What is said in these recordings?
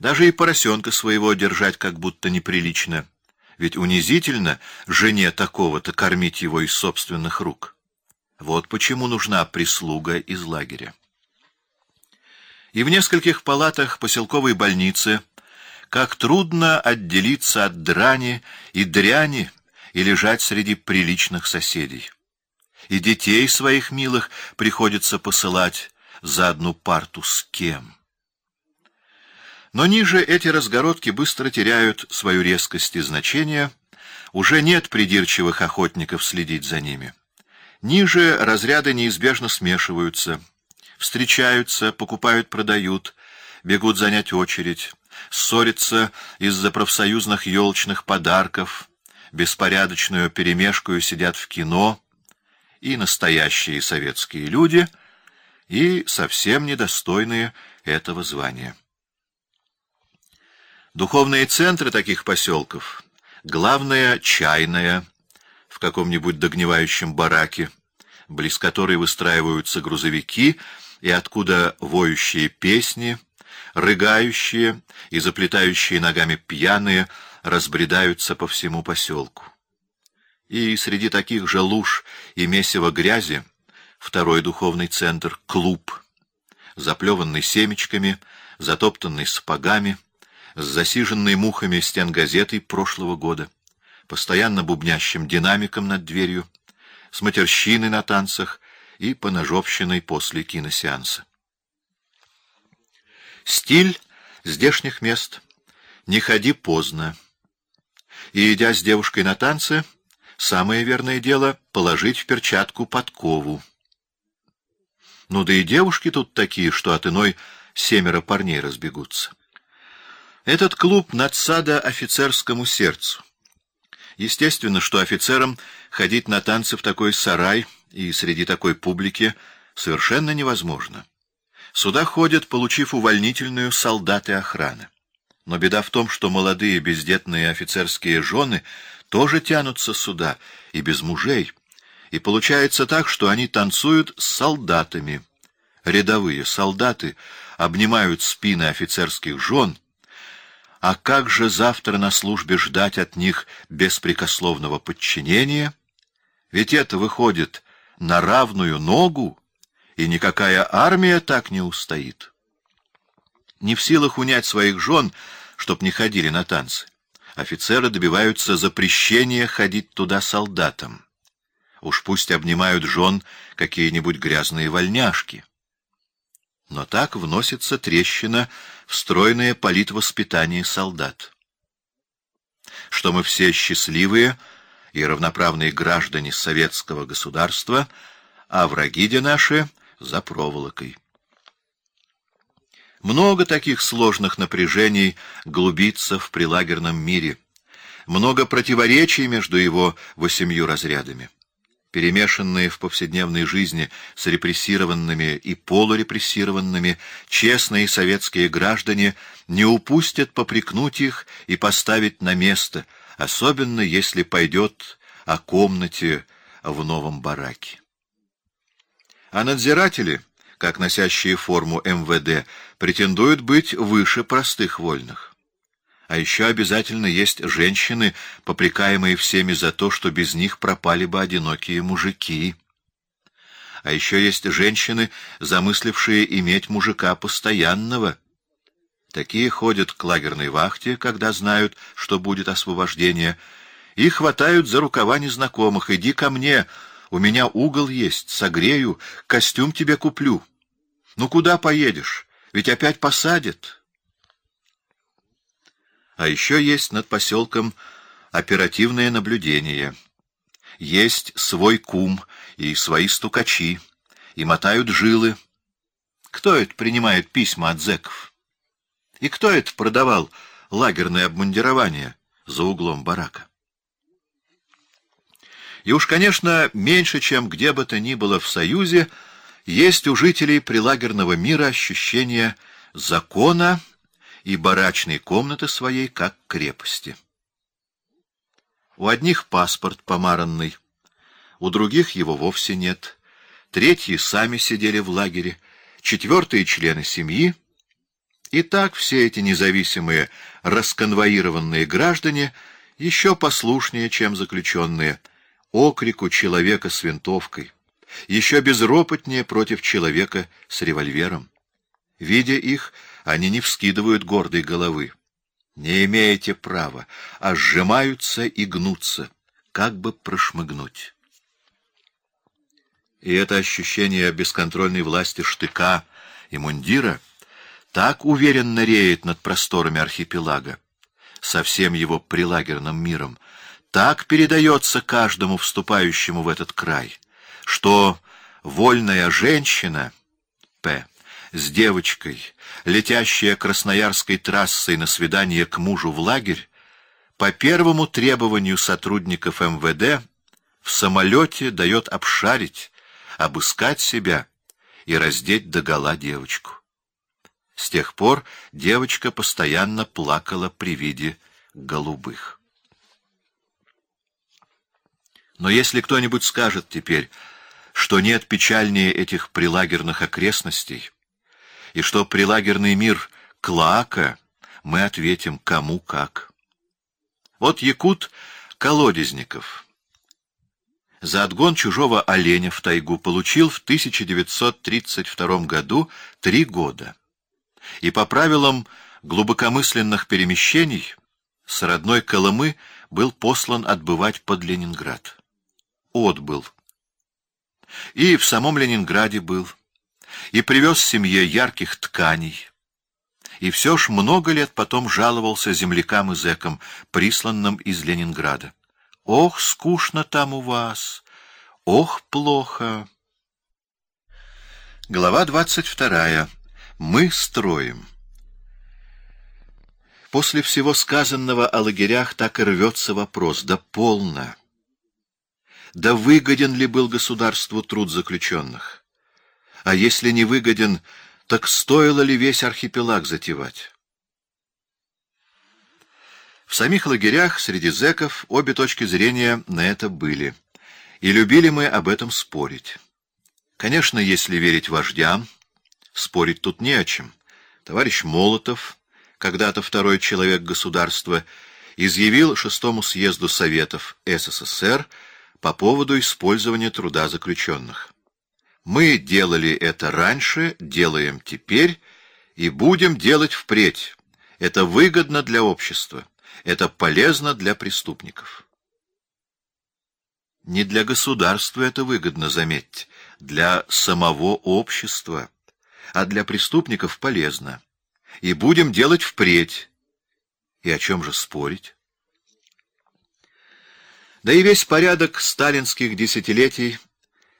Даже и поросенка своего держать как будто неприлично, ведь унизительно жене такого-то кормить его из собственных рук. Вот почему нужна прислуга из лагеря. И в нескольких палатах поселковой больницы как трудно отделиться от драни и дряни и лежать среди приличных соседей. И детей своих милых приходится посылать за одну парту с кем. Но ниже эти разгородки быстро теряют свою резкость и значение, уже нет придирчивых охотников следить за ними. Ниже разряды неизбежно смешиваются, встречаются, покупают-продают, бегут занять очередь, ссорятся из-за профсоюзных елочных подарков, беспорядочную перемешкую сидят в кино, и настоящие советские люди, и совсем недостойные этого звания. Духовные центры таких поселков — главная чайная в каком-нибудь догнивающем бараке, близ которой выстраиваются грузовики и откуда воющие песни, рыгающие и заплетающие ногами пьяные разбредаются по всему поселку. И среди таких же луж и месива грязи второй духовный центр — клуб, заплеванный семечками, затоптанный сапогами — с засиженной мухами стен газетой прошлого года, постоянно бубнящим динамиком над дверью, с матерщиной на танцах и поножовщиной после киносеанса. Стиль здешних мест — не ходи поздно. И, идя с девушкой на танцы, самое верное дело — положить в перчатку подкову. Ну да и девушки тут такие, что от иной семеро парней разбегутся. Этот клуб надсада офицерскому сердцу. Естественно, что офицерам ходить на танцы в такой сарай и среди такой публики совершенно невозможно. Сюда ходят, получив увольнительную, солдаты охраны. Но беда в том, что молодые бездетные офицерские жены тоже тянутся сюда, и без мужей. И получается так, что они танцуют с солдатами. Рядовые солдаты обнимают спины офицерских жен — а как же завтра на службе ждать от них беспрекословного подчинения? Ведь это выходит на равную ногу, и никакая армия так не устоит. Не в силах унять своих жен, чтоб не ходили на танцы. Офицеры добиваются запрещения ходить туда солдатам. Уж пусть обнимают жен какие-нибудь грязные вольняшки. Но так вносится трещина в стройное политвоспитание солдат. Что мы все счастливые и равноправные граждане советского государства, а враги-де наши за проволокой. Много таких сложных напряжений глубится в прилагерном мире, много противоречий между его восемью разрядами перемешанные в повседневной жизни с репрессированными и полурепрессированными, честные советские граждане не упустят попрекнуть их и поставить на место, особенно если пойдет о комнате в новом бараке. А надзиратели, как носящие форму МВД, претендуют быть выше простых вольных. А еще обязательно есть женщины, попрекаемые всеми за то, что без них пропали бы одинокие мужики. А еще есть женщины, замыслившие иметь мужика постоянного. Такие ходят к лагерной вахте, когда знают, что будет освобождение, и хватают за рукава незнакомых. «Иди ко мне, у меня угол есть, согрею, костюм тебе куплю». «Ну куда поедешь? Ведь опять посадят». А еще есть над поселком оперативное наблюдение. Есть свой кум и свои стукачи, и мотают жилы. Кто это принимает письма от зэков? И кто это продавал лагерное обмундирование за углом барака? И уж, конечно, меньше, чем где бы то ни было в Союзе, есть у жителей прилагерного мира ощущение закона и барачной комнаты своей, как крепости. У одних паспорт помаранный, у других его вовсе нет, третьи сами сидели в лагере, четвертые члены семьи, И так все эти независимые, расконвоированные граждане еще послушнее, чем заключенные, окрику человека с винтовкой, еще безропотнее против человека с револьвером. Видя их, они не вскидывают гордой головы. Не имеете права, а сжимаются и гнутся, как бы прошмыгнуть. И это ощущение бесконтрольной власти штыка и мундира так уверенно реет над просторами архипелага, со всем его прилагерным миром, так передается каждому вступающему в этот край, что вольная женщина, П., с девочкой, летящая красноярской трассой на свидание к мужу в лагерь, по первому требованию сотрудников МВД в самолете дает обшарить, обыскать себя и раздеть догола девочку. С тех пор девочка постоянно плакала при виде голубых. Но если кто-нибудь скажет теперь, что нет печальнее этих прилагерных окрестностей, и что прилагерный мир — клака, мы ответим, кому как. Вот якут Колодезников за отгон чужого оленя в тайгу получил в 1932 году три года и по правилам глубокомысленных перемещений с родной Колымы был послан отбывать под Ленинград. Отбыл. И в самом Ленинграде был, и привез семье ярких тканей, и все ж много лет потом жаловался землякам и зэкам, присланным из Ленинграда. «Ох, скучно там у вас! Ох, плохо!» Глава двадцать вторая. Мы строим. После всего сказанного о лагерях так и рвется вопрос, да полно. Да выгоден ли был государству труд заключенных? А если не выгоден, так стоило ли весь архипелаг затевать? В самих лагерях среди зэков обе точки зрения на это были, и любили мы об этом спорить. Конечно, если верить вождям, Спорить тут не о чем. Товарищ Молотов, когда-то второй человек государства, изъявил шестому съезду Советов СССР по поводу использования труда заключенных. Мы делали это раньше, делаем теперь и будем делать впредь. Это выгодно для общества, это полезно для преступников. Не для государства это выгодно, заметьте, для самого общества а для преступников полезно. И будем делать впредь. И о чем же спорить? Да и весь порядок сталинских десятилетий,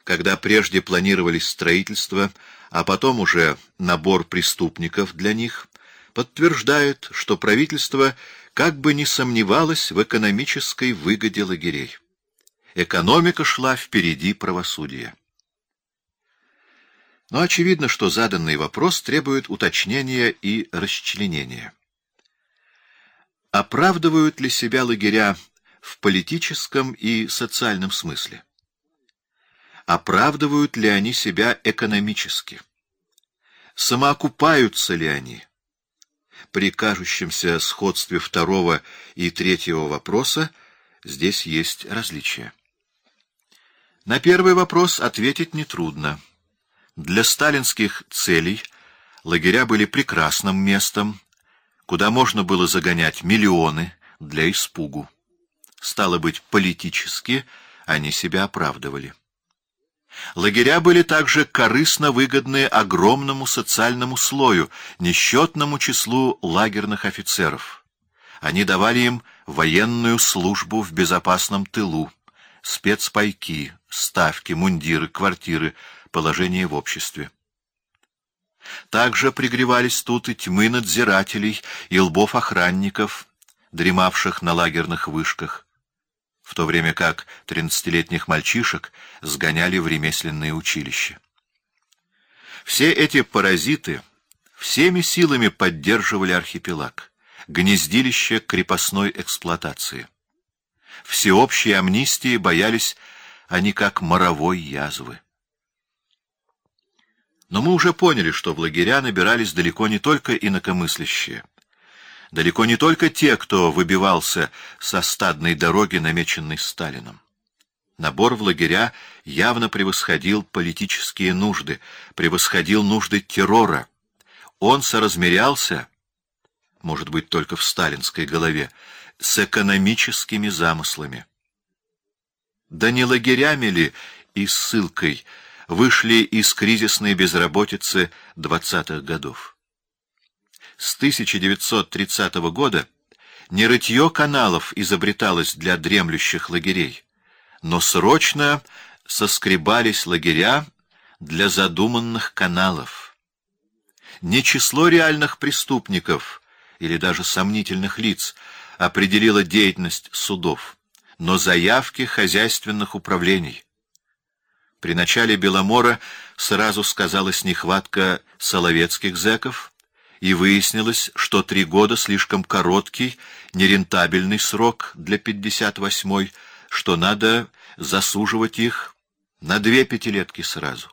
когда прежде планировались строительство, а потом уже набор преступников для них, подтверждает, что правительство как бы не сомневалось в экономической выгоде лагерей. Экономика шла впереди правосудия. Но очевидно, что заданный вопрос требует уточнения и расчленения. Оправдывают ли себя лагеря в политическом и социальном смысле? Оправдывают ли они себя экономически? Самоокупаются ли они? При кажущемся сходстве второго и третьего вопроса здесь есть различия. На первый вопрос ответить нетрудно. Для сталинских целей лагеря были прекрасным местом, куда можно было загонять миллионы для испугу. Стало быть, политически они себя оправдывали. Лагеря были также корыстно выгодны огромному социальному слою, несчетному числу лагерных офицеров. Они давали им военную службу в безопасном тылу, спецпайки, ставки, мундиры, квартиры, положение в обществе. Также пригревались тут и тьмы надзирателей, и лбов охранников, дремавших на лагерных вышках, в то время как тринадцатилетних мальчишек сгоняли в ремесленные училища. Все эти паразиты всеми силами поддерживали архипелаг, гнездилище крепостной эксплуатации. Всеобщей амнистии боялись они как моровой язвы. Но мы уже поняли, что в лагеря набирались далеко не только инакомыслящие, далеко не только те, кто выбивался со стадной дороги, намеченной Сталином. Набор в лагеря явно превосходил политические нужды, превосходил нужды террора. Он соразмерялся, может быть, только в сталинской голове, с экономическими замыслами. Да не лагерями ли и ссылкой вышли из кризисной безработицы 20-х годов? С 1930 года не рытье каналов изобреталось для дремлющих лагерей, но срочно соскребались лагеря для задуманных каналов. Не число реальных преступников или даже сомнительных лиц определило деятельность судов, но заявки хозяйственных управлений. При начале Беломора сразу сказалась нехватка соловецких зэков, и выяснилось, что три года слишком короткий, нерентабельный срок для 58-й, что надо засуживать их на две пятилетки сразу.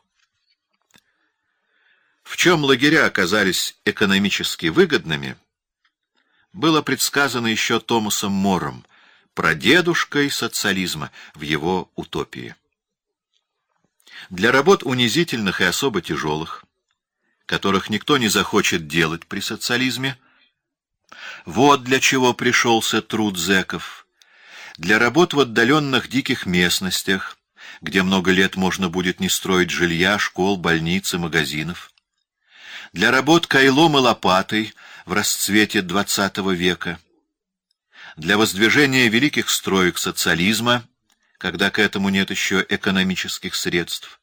В чем лагеря оказались экономически выгодными, было предсказано еще Томасом Мором, прадедушкой социализма в его утопии. Для работ унизительных и особо тяжелых, которых никто не захочет делать при социализме, вот для чего пришелся труд зэков. Для работ в отдаленных диких местностях, где много лет можно будет не строить жилья, школ, больниц и магазинов. Для работ кайлом и лопатой в расцвете XX века. Для воздвижения великих строек социализма, когда к этому нет еще экономических средств.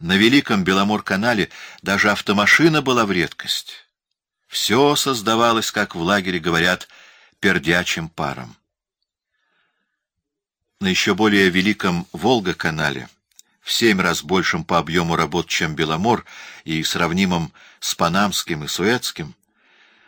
На Великом Беломор-канале даже автомашина была в редкость. Все создавалось, как в лагере говорят, пердячим паром. На еще более великом Волга-канале, в семь раз большим по объему работ, чем Беломор, и сравнимым с Панамским и Суэцким,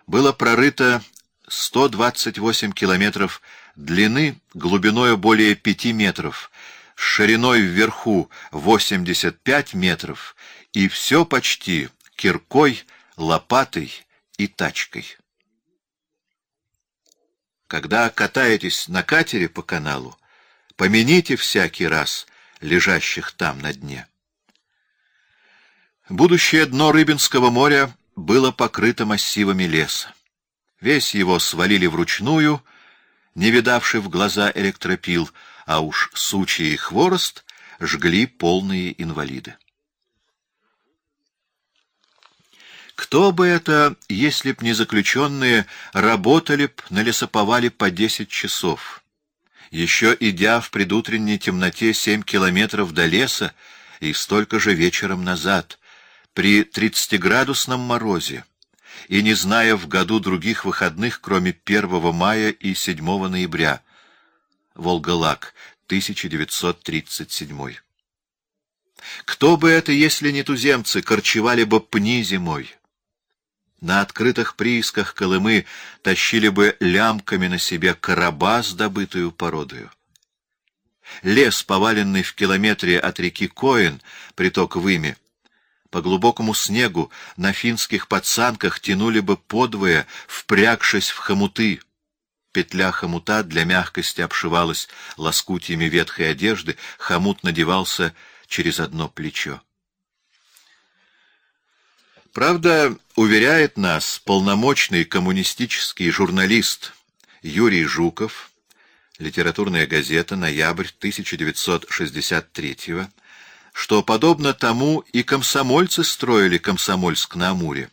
было прорыто 128 километров длины глубиною более 5 метров, с шириной вверху 85 метров, и все почти киркой, лопатой и тачкой. Когда катаетесь на катере по каналу, помяните всякий раз лежащих там на дне. Будущее дно Рыбинского моря было покрыто массивами леса. Весь его свалили вручную, не видавший в глаза электропил, а уж сучья и хворост жгли полные инвалиды. Кто бы это, если б не заключенные, работали б на лесоповале по десять часов, еще идя в предутренней темноте семь километров до леса и столько же вечером назад, при тридцатиградусном морозе, и не зная в году других выходных, кроме 1 мая и 7 ноября. Волголак, 1937. Кто бы это, если не туземцы, корчевали бы пни зимой? На открытых приисках Колымы тащили бы лямками на себе короба с добытую породою. Лес, поваленный в километре от реки Коин, приток Выми, по глубокому снегу на финских подсанках тянули бы подвое, впрягшись в хомуты. Петля хомута для мягкости обшивалась лоскутьями ветхой одежды, хомут надевался через одно плечо. Правда, уверяет нас полномочный коммунистический журналист Юрий Жуков, литературная газета, ноябрь 1963 года, что, подобно тому, и комсомольцы строили Комсомольск-на-Амуре,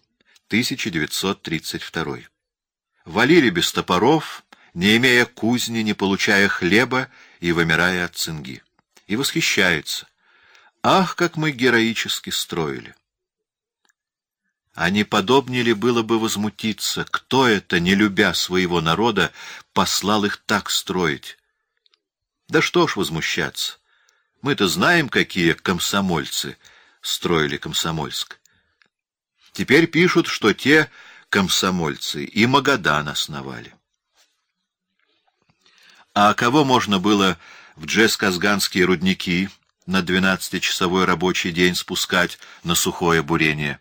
1932. Валили без топоров, не имея кузни, не получая хлеба и вымирая от цинги. И восхищается. Ах, как мы героически строили! А не подобнее ли было бы возмутиться, кто это, не любя своего народа, послал их так строить? Да что ж возмущаться? Мы-то знаем, какие комсомольцы строили Комсомольск. Теперь пишут, что те комсомольцы и Магадан основали. А кого можно было в джесказганские рудники на двенадцатичасовой рабочий день спускать на сухое бурение.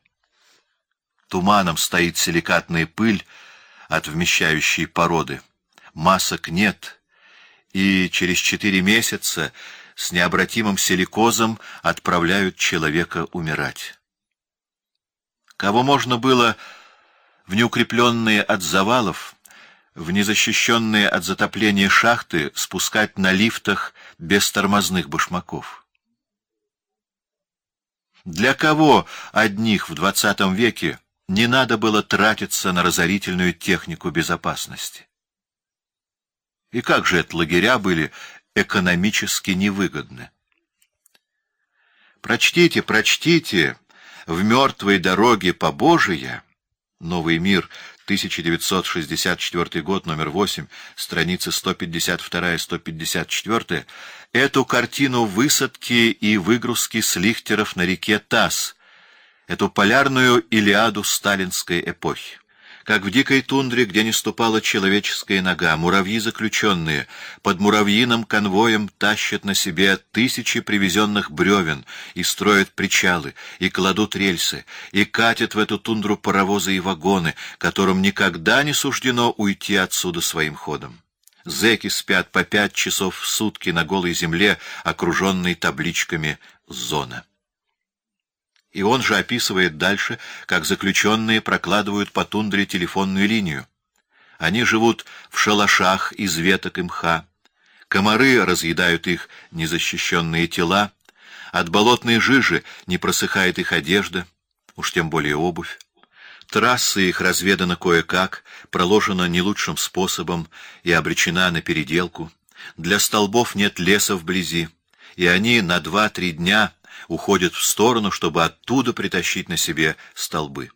Туманом стоит силикатная пыль от вмещающей породы. Масок нет, и через четыре месяца с необратимым силикозом отправляют человека умирать. Кого можно было в неукрепленные от завалов, в незащищенные от затопления шахты спускать на лифтах без тормозных башмаков? Для кого одних в двадцатом веке не надо было тратиться на разорительную технику безопасности? И как же это лагеря были экономически невыгодны? Прочтите, прочтите в «Мертвой дороге по Божия» Новый мир, 1964 год, номер 8, страницы 152-154, эту картину высадки и выгрузки с лихтеров на реке Тас, эту полярную Илиаду сталинской эпохи как в дикой тундре, где не ступала человеческая нога, муравьи заключенные под муравьиным конвоем тащат на себе тысячи привезенных бревен и строят причалы, и кладут рельсы, и катят в эту тундру паровозы и вагоны, которым никогда не суждено уйти отсюда своим ходом. Зеки спят по пять часов в сутки на голой земле, окруженной табличками «Зона». И он же описывает дальше, как заключенные прокладывают по тундре телефонную линию. Они живут в шалашах из веток и мха. Комары разъедают их незащищенные тела. От болотной жижи не просыхает их одежда, уж тем более обувь. Трасса их разведана кое-как, проложена не лучшим способом и обречена на переделку. Для столбов нет леса вблизи, и они на два-три дня уходят в сторону, чтобы оттуда притащить на себе столбы.